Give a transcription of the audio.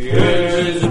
Here's a